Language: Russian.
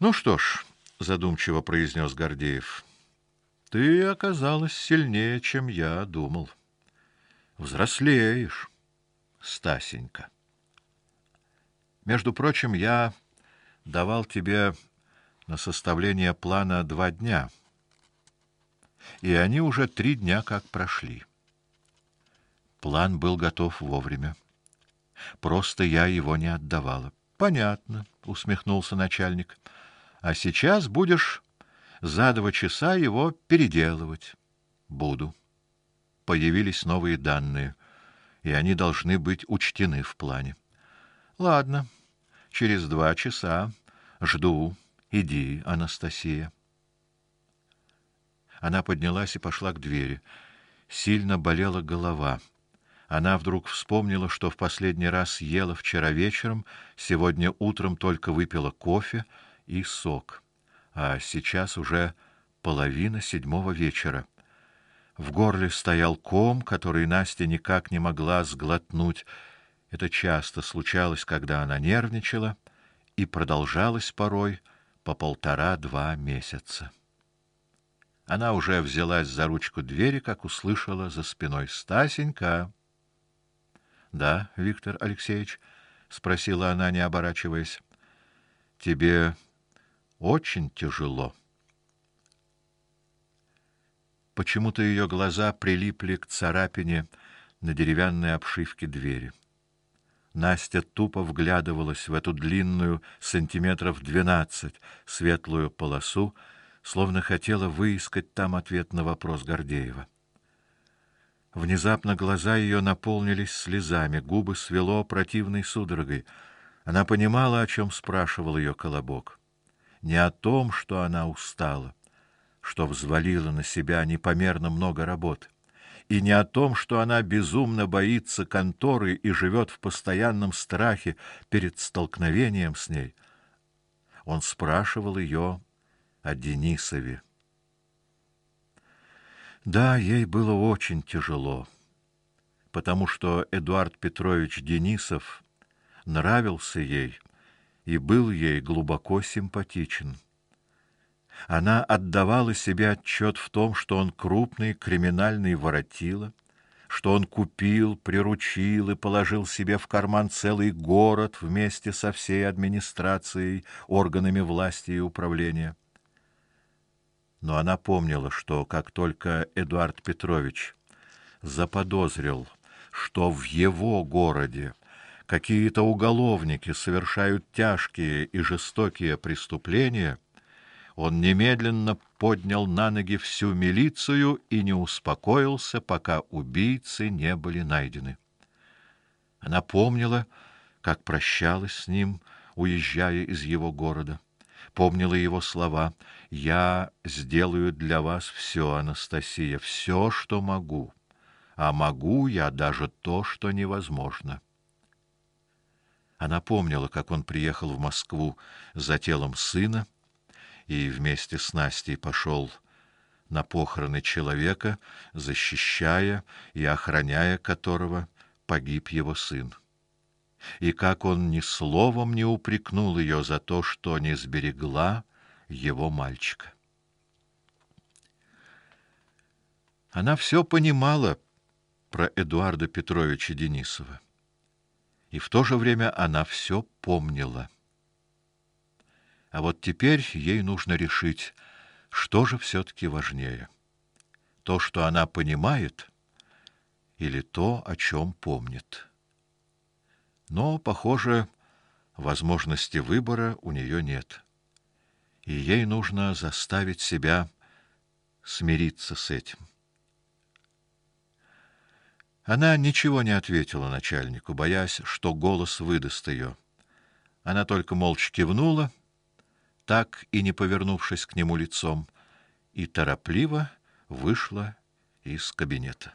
Ну что ж, задумчиво произнес Гордеев. Ты оказалась сильнее, чем я думал. Взрослеешь, Стасенька. Между прочим, я давал тебе на составление плана два дня. И они уже три дня как прошли. План был готов вовремя. Просто я его не отдавала. Понятно, усмехнулся начальник. А сейчас будешь за два часа его переделывать. Буду. Появились новые данные, и они должны быть учтены в плане. Ладно. Через два часа жду. Иди, Анастасия. Она поднялась и пошла к двери. Сильно болела голова. Она вдруг вспомнила, что в последний раз ела вчера вечером, сегодня утром только выпила кофе и сок. А сейчас уже половина седьмого вечера. В горле стоял ком, который Настя никак не могла сглотнуть. Это часто случалось, когда она нервничала, и продолжалось порой по полтора-два месяца. Она уже взялась за ручку двери, как услышала за спиной Стасенька. "Да, Виктор Алексеевич?" спросила она, не оборачиваясь. "Тебе очень тяжело. Почему-то ее глаза прилипли к царапине на деревянной обшивке двери. Настя тупо вглядывалась в эту длинную сантиметров двенадцать светлую полосу, словно хотела выискать там ответ на вопрос Гордеева. Внезапно глаза ее наполнились слезами, губы свело противной судорогой. Она понимала, о чем спрашивал ее колобок не о том, что она устала, что взвалила на себя непомерно много работы, и не о том, что она безумно боится конторы и живет в постоянном страхе перед столкновением с ней. Он спрашивал ее о Денисове. Да, ей было очень тяжело, потому что Эдуард Петрович Денисов нравился ей и был ей глубоко симпатичен. Она отдавала себе отчет в том, что он крупный криминальный воротило, что он купил, приручил и положил себе в карман целый город вместе со всей администрацией, органами власти и управления. Но она помнила, что как только Эдуард Петрович заподозрил, что в его городе какие-то уголовники совершают тяжкие и жестокие преступления, он немедленно поднял на ноги всю милицию и не успокоился, пока убийцы не были найдены. Она помнила, как прощалась с ним, уезжая из его города. Помнила его слова: "Я сделаю для вас все, Анастасия, все, что могу. А могу я даже то, что невозможно". Она помнила, как он приехал в Москву за телом сына и вместе с Настей пошел на похороны человека, защищая и охраняя которого погиб его сын. И как он ни словом не упрекнул ее за то, что не сберегла его мальчика. Она все понимала про Эдуарда Петровича Денисова и в то же время она все помнила. А вот теперь ей нужно решить, что же все таки важнее: то, что она понимает, или то, о чем помнит. Но, похоже, возможности выбора у нее нет. И ей нужно заставить себя смириться с этим. Она ничего не ответила начальнику, боясь, что голос выдаст ее. Она только молча кивнула, так и не повернувшись к нему лицом, и торопливо вышла из кабинета.